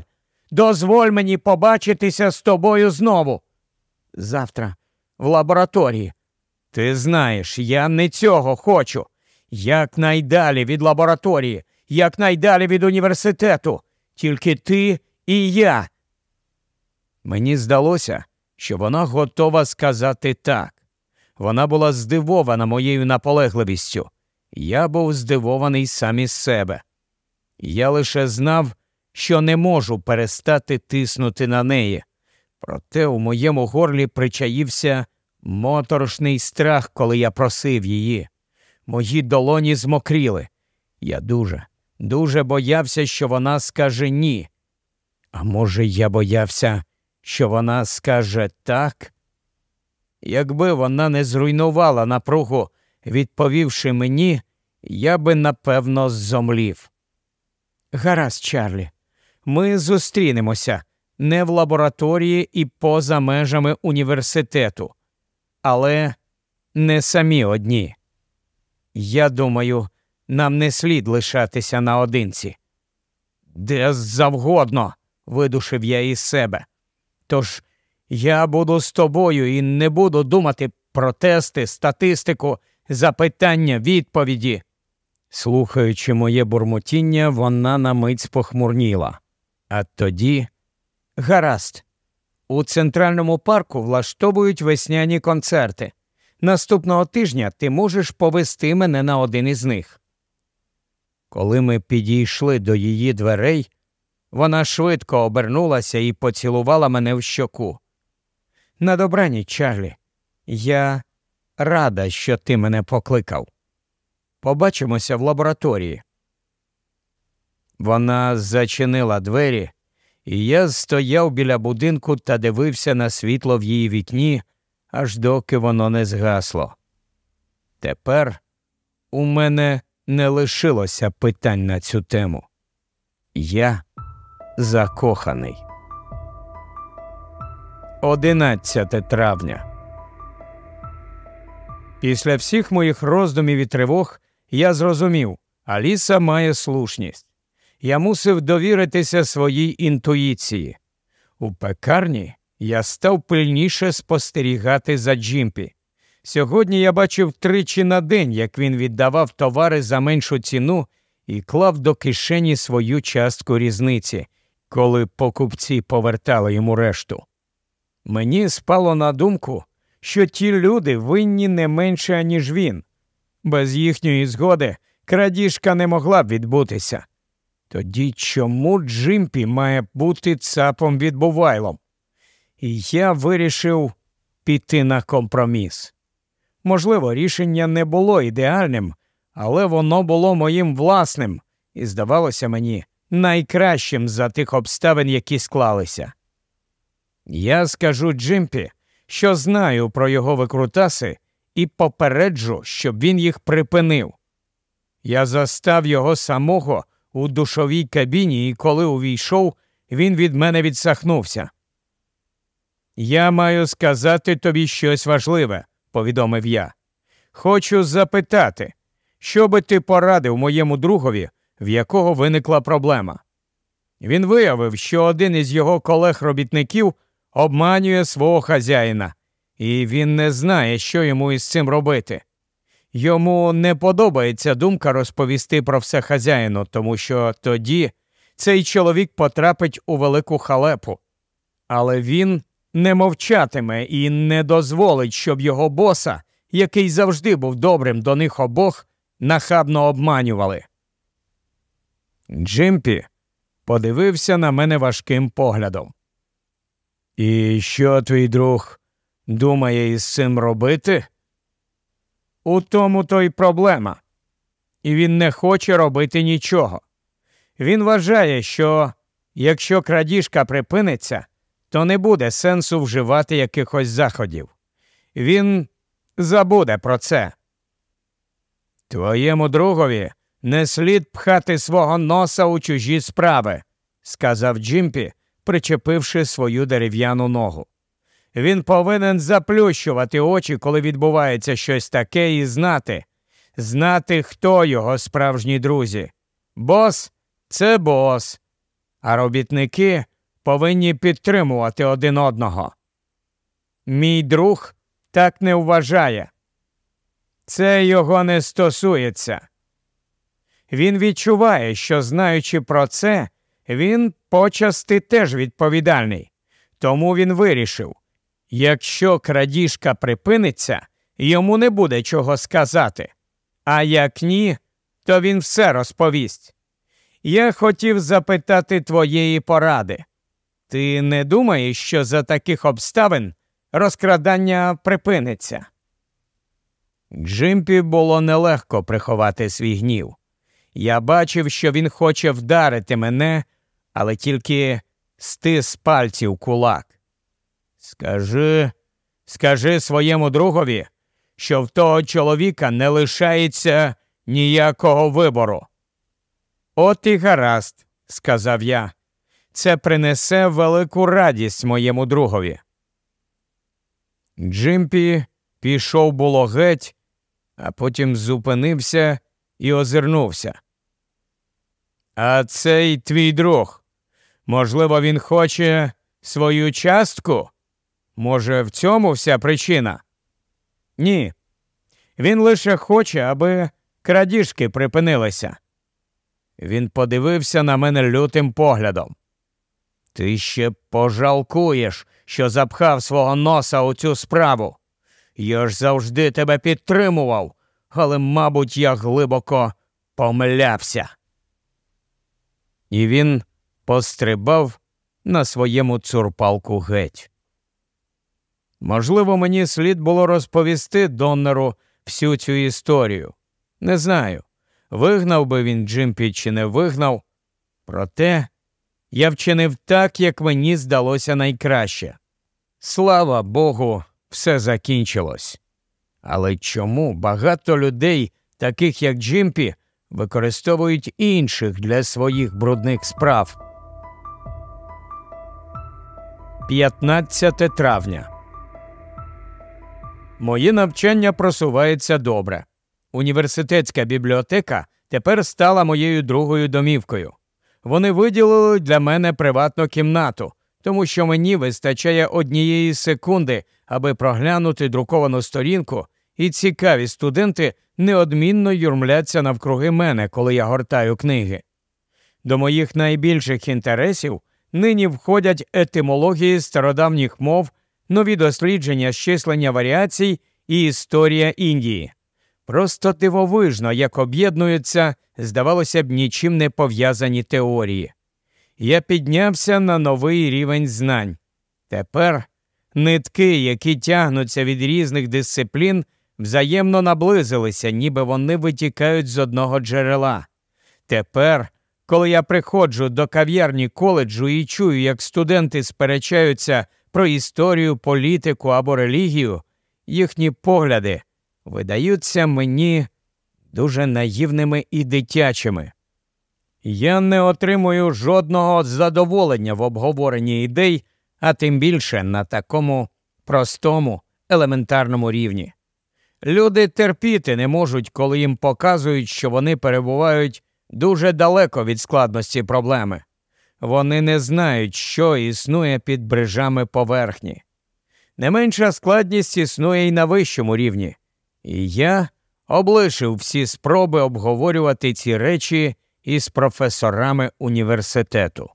дозволь мені побачитися з тобою знову. Завтра в лабораторії. Ти знаєш, я не цього хочу. Якнайдалі від лабораторії, якнайдалі від університету, тільки ти і я. Мені здалося, що вона готова сказати так. Вона була здивована моєю наполегливістю. Я був здивований сам із себе. Я лише знав, що не можу перестати тиснути на неї. Проте у моєму горлі причаївся моторошний страх, коли я просив її. Мої долоні змокріли. Я дуже, дуже боявся, що вона скаже ні. А може, я боявся, що вона скаже так? Якби вона не зруйнувала напругу, відповівши мені, я би напевно зомлів. Гаразд, Чарлі, ми зустрінемося не в лабораторії і поза межами університету, але не самі одні. Я думаю, нам не слід лишатися наодинці. Де завгодно, видушив я із себе. Тож я буду з тобою і не буду думати про тести, статистику, запитання, відповіді. Слухаючи моє бурмотіння, вона на мить спохмурніла. А тоді гаразд. У центральному парку влаштовують весняні концерти. Наступного тижня ти можеш повести мене на один із них. Коли ми підійшли до її дверей, вона швидко обернулася і поцілувала мене в щоку. На добраніч, Чарлі, я рада, що ти мене покликав. Побачимося в лабораторії. Вона зачинила двері, і я стояв біля будинку та дивився на світло в її вікні, аж доки воно не згасло. Тепер у мене не лишилося питань на цю тему. Я закоханий. 11 травня. Після всіх моїх роздумів і тривог я зрозумів, Аліса має слушність. Я мусив довіритися своїй інтуїції. У пекарні я став пильніше спостерігати за Джимпі. Сьогодні я бачив тричі на день, як він віддавав товари за меншу ціну і клав до кишені свою частку різниці, коли покупці повертали йому решту. Мені спало на думку, що ті люди винні не менше, ніж він. Без їхньої згоди крадіжка не могла б відбутися. Тоді чому Джимпі має бути цапом відбувайлом? І я вирішив піти на компроміс. Можливо, рішення не було ідеальним, але воно було моїм власним і здавалося мені найкращим за тих обставин, які склалися. Я скажу Джимпі, що знаю про його викрутаси, і попереджу, щоб він їх припинив. Я застав його самого у душовій кабіні, і коли увійшов, він від мене відсахнувся. Я маю сказати тобі щось важливе, повідомив я. Хочу запитати, що би ти порадив моєму другові, в якого виникла проблема. Він виявив, що один із його колег-робітників обманює свого хазяїна, і він не знає, що йому із цим робити. Йому не подобається думка розповісти про все хазяїну, тому що тоді цей чоловік потрапить у велику халепу. Але він не мовчатиме і не дозволить, щоб його боса, який завжди був добрим до них обох, нахабно обманювали. Джимпі подивився на мене важким поглядом. І що твій друг думає із цим робити? У тому то й проблема. І він не хоче робити нічого. Він вважає, що якщо крадіжка припиниться, то не буде сенсу вживати якихось заходів. Він забуде про це. Твоєму другові не слід пхати свого носа у чужі справи, сказав Джимпі, причепивши свою дерев'яну ногу. Він повинен заплющувати очі, коли відбувається щось таке, і знати, знати, хто його справжні друзі. Бос це бос, а робітники повинні підтримувати один одного. Мій друг так не вважає. Це його не стосується. Він відчуває, що, знаючи про це, він почасти теж відповідальний. Тому він вирішив якщо крадіжка припиниться, йому не буде чого сказати, а як ні, то він все розповість. Я хотів запитати твоєї поради. Ти не думаєш, що за таких обставин розкрадання припиниться? Джимпі було нелегко приховати свій гнів. Я бачив, що він хоче вдарити мене, але тільки стис пальців кулак. Скажи, скажи своєму другові, що в того чоловіка не лишається ніякого вибору. От і гаразд, сказав я, це принесе велику радість моєму другові. Джимпі пішов було геть, а потім зупинився і озирнувся. А цей твій друг. Можливо, він хоче свою частку? Може, в цьому вся причина? Ні. Він лише хоче, аби крадіжки припинилися. Він подивився на мене лютим поглядом. Ти ще пожалкуєш, що запхав свого носа у цю справу. Я ж завжди тебе підтримував, але, мабуть, я глибоко помилявся. І він пострибав на своєму цурпалку геть. Можливо, мені слід було розповісти Доннеру всю цю історію. Не знаю, вигнав би він Джимпі чи не вигнав. Проте я вчинив так, як мені здалося найкраще. Слава Богу, все закінчилось. Але чому багато людей, таких як Джимпі, використовують інших для своїх брудних справ? 15 травня. Моє навчання просувається добре. Університетська бібліотека тепер стала моєю другою домівкою. Вони виділили для мене приватну кімнату, тому що мені вистачає однієї секунди, аби проглянути друковану сторінку, і цікаві студенти неодмінно юрмляться навкруги мене, коли я гортаю книги. До моїх найбільших інтересів нині входять етимології стародавніх мов, нові дослідження щислення варіацій і історія Індії. Просто дивовижно, як об'єднуються, здавалося б, нічим не пов'язані теорії. Я піднявся на новий рівень знань. Тепер нитки, які тягнуться від різних дисциплін, взаємно наблизилися, ніби вони витікають з одного джерела. Тепер, коли я приходжу до кав'ярні коледжу і чую, як студенти сперечаються про історію, політику або релігію, їхні погляди видаються мені дуже наївними і дитячими. Я не отримую жодного задоволення в обговоренні ідей, а тим більше на такому простому, елементарному рівні. Люди терпіти не можуть, коли їм показують, що вони перебувають дуже далеко від складності проблеми. Вони не знають, що існує під брижами поверхні. Не менша складність існує і на вищому рівні. І я облишив всі спроби обговорювати ці речі із професорами університету.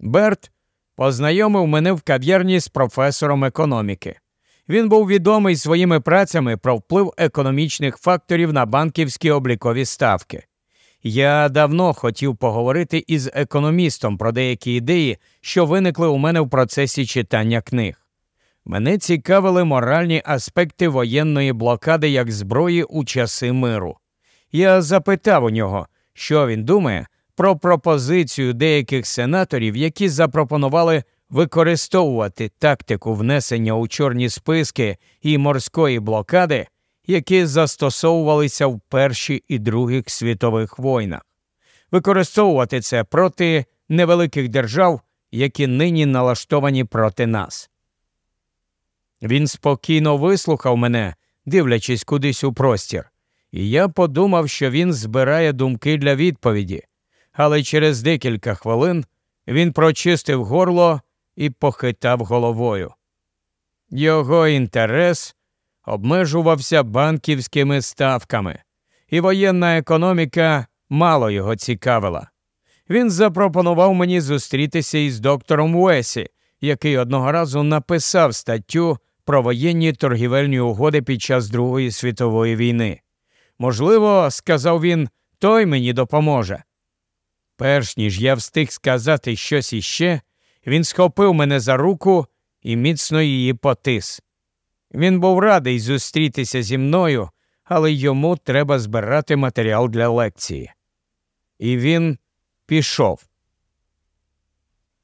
Берт познайомив мене в кав'ярні з професором економіки. Він був відомий своїми працями про вплив економічних факторів на банківські облікові ставки. Я давно хотів поговорити із економістом про деякі ідеї, що виникли у мене в процесі читання книг. Мене цікавили моральні аспекти воєнної блокади як зброї у часи миру. Я запитав у нього, що він думає про пропозицію деяких сенаторів, які запропонували використовувати тактику внесення у чорні списки і морської блокади, які застосовувалися в Першій і Других світових війнах, використовувати це проти невеликих держав, які нині налаштовані проти нас. Він спокійно вислухав мене, дивлячись кудись у простір, і я подумав, що він збирає думки для відповіді, але через декілька хвилин він прочистив горло і похитав головою. Його інтерес обмежувався банківськими ставками, і воєнна економіка мало його цікавила. Він запропонував мені зустрітися із доктором Уесі, який одного разу написав статтю про воєнні торгівельні угоди під час Другої світової війни. Можливо, сказав він, той мені допоможе. Перш ніж я встиг сказати щось іще, він схопив мене за руку і міцно її потис. Він був радий зустрітися зі мною, але йому треба збирати матеріал для лекції. І він пішов.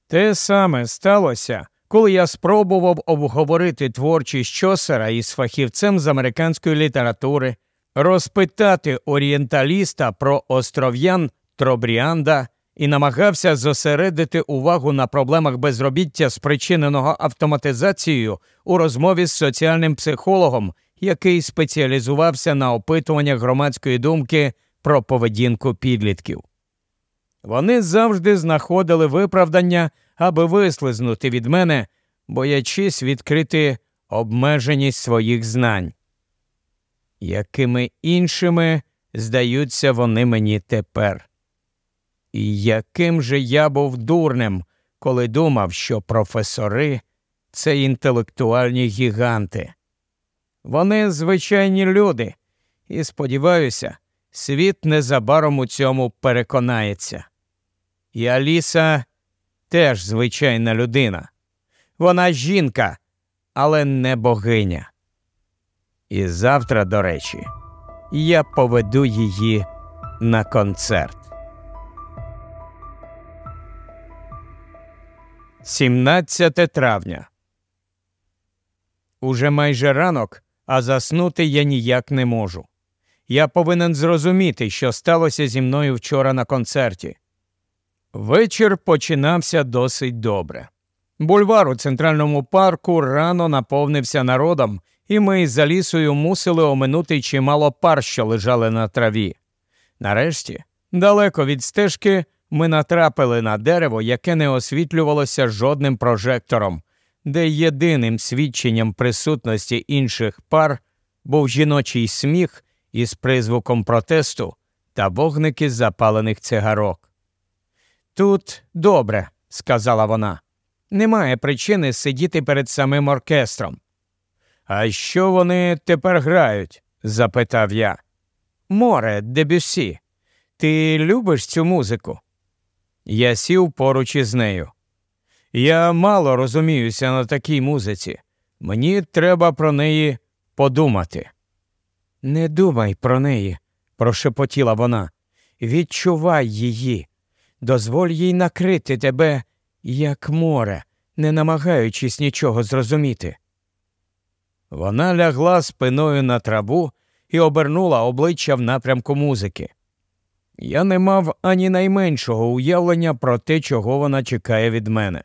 Те саме сталося, коли я спробував обговорити творчість Чосера із фахівцем з американської літератури, розпитати орієнталіста про остров'ян Тробріанда і намагався зосередити увагу на проблемах безробіття, спричиненого автоматизацією у розмові з соціальним психологом, який спеціалізувався на опитуваннях громадської думки про поведінку підлітків. Вони завжди знаходили виправдання, аби вислизнути від мене, боячись відкрити обмеженість своїх знань. Якими іншими здаються вони мені тепер? І яким же я був дурним, коли думав, що професори це інтелектуальні гіганти. Вони звичайні люди, і сподіваюся, світ незабаром у цьому переконається. І Аліса теж звичайна людина. Вона жінка, але не богиня. І завтра, до речі, я поведу її на концерт. 17 травня. Уже майже ранок, а заснути я ніяк не можу. Я повинен зрозуміти, що сталося зі мною вчора на концерті. Вечір починався досить добре. Бульвар у центральному парку рано наповнився народом, і ми з Алісою мусили оминути чимало пар, що лежали на траві. Нарешті, далеко від стежки, ми натрапили на дерево, яке не освітлювалося жодним прожектором, де єдиним свідченням присутності інших пар був жіночий сміх із призвуком протесту та вогники запалених цигарок. Тут добре, сказала вона. Немає причини сидіти перед самим оркестром. А що вони тепер грають? запитав я. Море, Дебюсі. Ти любиш цю музику? Я сів поруч із нею. Я мало розуміюся на такій музиці. Мені треба про неї подумати. Не думай про неї, прошепотіла вона. Відчувай її, дозволь їй накрити тебе, як море, не намагаючись нічого зрозуміти. Вона лягла спиною на траву і обернула обличчя в напрямку музики. Я не мав ані найменшого уявлення про те, чого вона чекає від мене.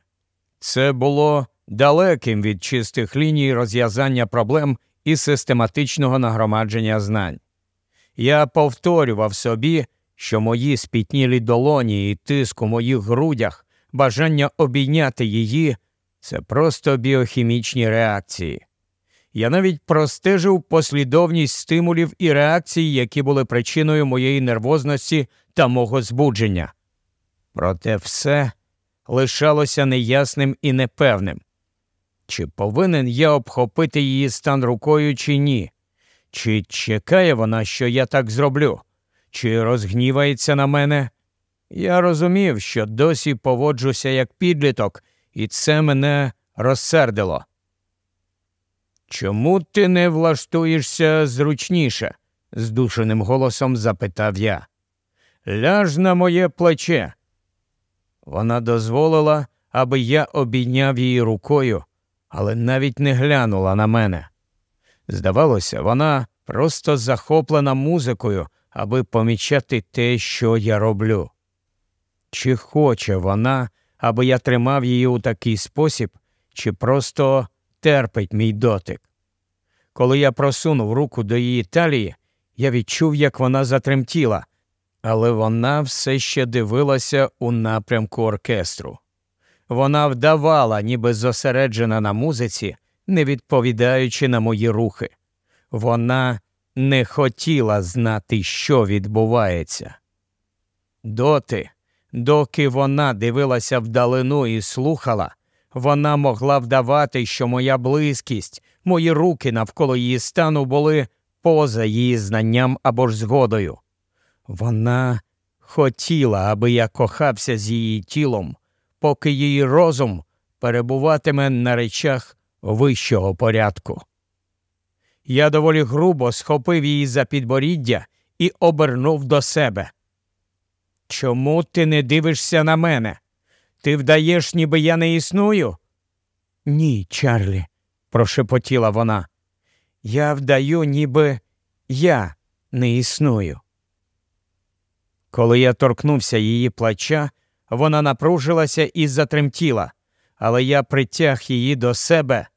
Це було далеким від чистих ліній розв'язання проблем і систематичного нагромадження знань. Я повторював собі, що мої спітнілі долоні і тиск у моїх грудях, бажання обійняти її це просто біохімічні реакції. Я навіть простежив послідовність стимулів і реакцій, які були причиною моєї нервозності та мого збудження. Проте все лишалося неясним і непевним. Чи повинен я обхопити її стан рукою, чи ні? Чи чекає вона, що я так зроблю, чи розгнівається на мене? Я розумів, що досі поводжуся як підліток, і це мене розсердило. Чому ти не влаштуєшся зручніше? здушеним голосом запитав я. Ляж на моє плече. Вона дозволила, аби я обійняв її рукою, але навіть не глянула на мене. Здавалося, вона просто захоплена музикою, аби помічати те, що я роблю. Чи хоче вона, аби я тримав її у такий спосіб, чи просто терпить мій дотик? Коли я просунув руку до її талії, я відчув, як вона затремтіла, але вона все ще дивилася у напрямку оркестру. Вона вдавала, ніби зосереджена на музиці, не відповідаючи на мої рухи. Вона не хотіла знати, що відбувається. Доти, доки вона дивилася вдалину і слухала, вона могла вдавати, що моя близькість, мої руки навколо її стану були поза її знанням або ж згодою. Вона хотіла, аби я кохався з її тілом, поки її розум перебуватиме на речах вищого порядку. Я доволі грубо схопив її за підборіддя і обернув до себе. Чому ти не дивишся на мене? Ти вдаєш, ніби я не існую? Ні, Чарлі, прошепотіла вона. Я вдаю, ніби я не існую. Коли я торкнувся її плеча, вона напружилася і затремтіла, але я притяг її до себе,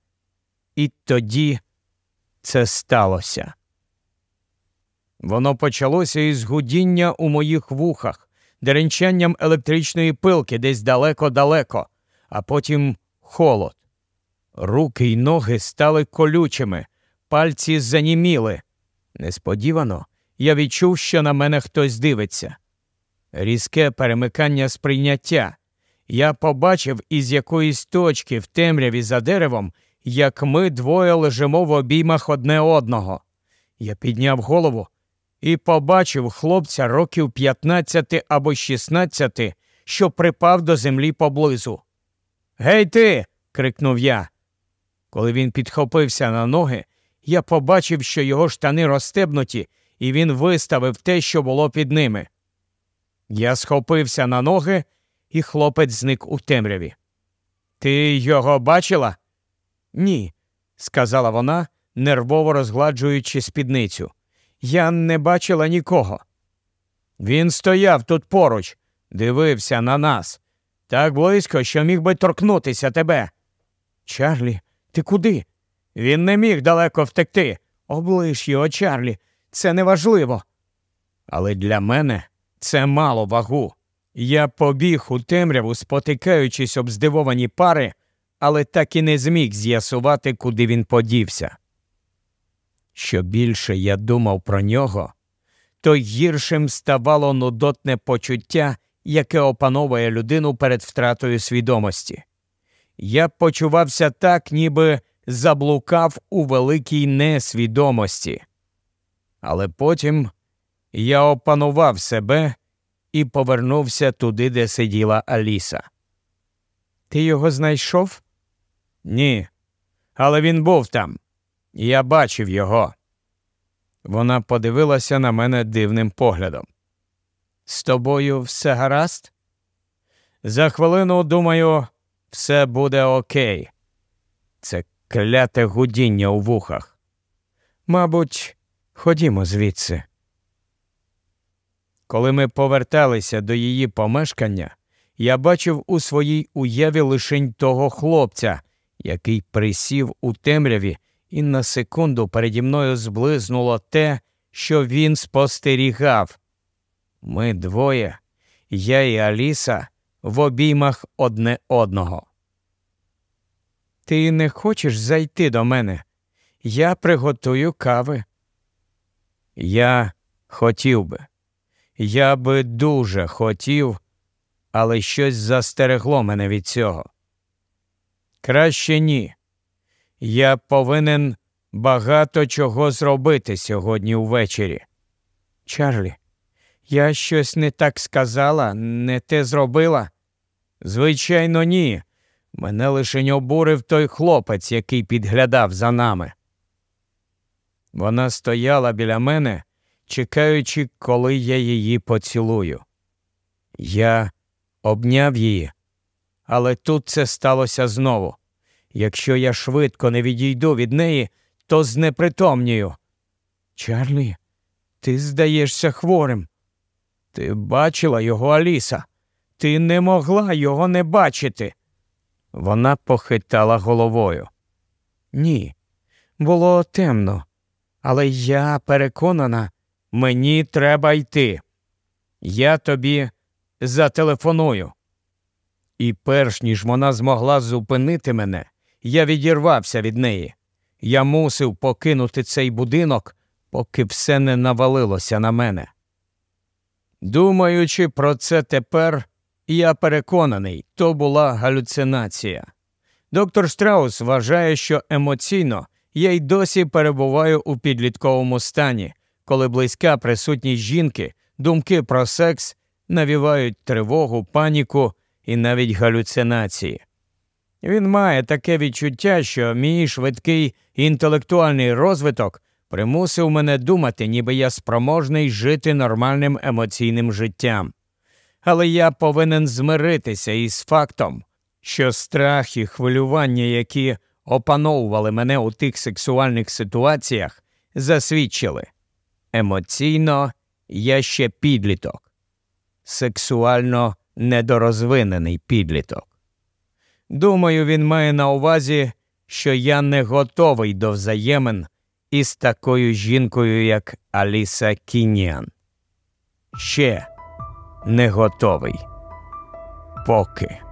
і тоді це сталося. Воно почалося із гудіння у моїх вухах, деренчанням електричної пилки десь далеко-далеко, а потім холод. Руки й ноги стали колючими, пальці заніміли. Несподівано я відчув, що на мене хтось дивиться. Різке перемикання сприйняття. Я побачив із якоїсь точки в темряві за деревом, як ми двоє лежимо в обіймах одне одного. Я підняв голову і побачив хлопця років 15 або 16, що припав до землі поблизу. Гей ти. крикнув я. Коли він підхопився на ноги, я побачив, що його штани розстебнуті, і він виставив те, що було під ними. Я схопився на ноги, і хлопець зник у темряві. Ти його бачила? Ні, сказала вона, нервово розгладжуючи спідницю. Я не бачила нікого. Він стояв тут поруч, дивився на нас, так близько, що міг би торкнутися тебе. Чарлі, ти куди? Він не міг далеко втекти. Оближ його, Чарлі, це неважливо. Але для мене це мало вагу. Я побіг у темряву, спотикаючись об здивовані пари, але так і не зміг з'ясувати, куди він подівся. Що більше я думав про нього, то гіршим ставало нудотне почуття, яке опановує людину перед втратою свідомості. Я почувався так, ніби заблукав у великій несвідомості. Але потім я опанував себе і повернувся туди, де сиділа Аліса. Ти його знайшов? Ні, але він був там. Я бачив його. Вона подивилася на мене дивним поглядом. З тобою все гаразд? За хвилину, думаю, все буде окей. Це кляте гудіння у вухах. Мабуть, ходімо звідси. Коли ми поверталися до її помешкання, я бачив у своїй уяві лишень того хлопця, який присів у темряві, і на секунду переді мною зблизнуло те, що він спостерігав. Ми двоє, я і Аліса, в обіймах одне одного. Ти не хочеш зайти до мене? Я приготую кави. Я хотів би. Я би дуже хотів, але щось застерегло мене від цього. Краще ні. Я повинен багато чого зробити сьогодні ввечері. Чарлі, я щось не так сказала, не те зробила? Звичайно, ні. Мене лише обурив той хлопець, який підглядав за нами. Вона стояла біля мене, чекаючи, коли я її поцілую. Я обняв її, але тут це сталося знову. Якщо я швидко не відійду від неї, то знепритомнію. Чарлі, ти здаєшся хворим. Ти бачила його Аліса. Ти не могла його не бачити. Вона похитала головою. Ні, було темно, але я переконана, мені треба йти. Я тобі зателефоную. І перш ніж вона змогла зупинити мене, я відірвався від неї. Я мусив покинути цей будинок, поки все не навалилося на мене. Думаючи про це тепер, я переконаний, то була галюцинація. Доктор Страус вважає, що емоційно я й досі перебуваю у підлітковому стані, коли близька присутність жінки, думки про секс навівають тривогу, паніку і навіть галюцинації. Він має таке відчуття, що мій швидкий інтелектуальний розвиток примусив мене думати, ніби я спроможний жити нормальним емоційним життям. Але я повинен змиритися із фактом, що страх і хвилювання, які опановували мене у тих сексуальних ситуаціях, засвідчили емоційно я ще підліток, сексуально недорозвинений підліток. Думаю, він має на увазі, що я не готовий до взаємин із такою жінкою, як Аліса Кініан. Ще не готовий. Поки.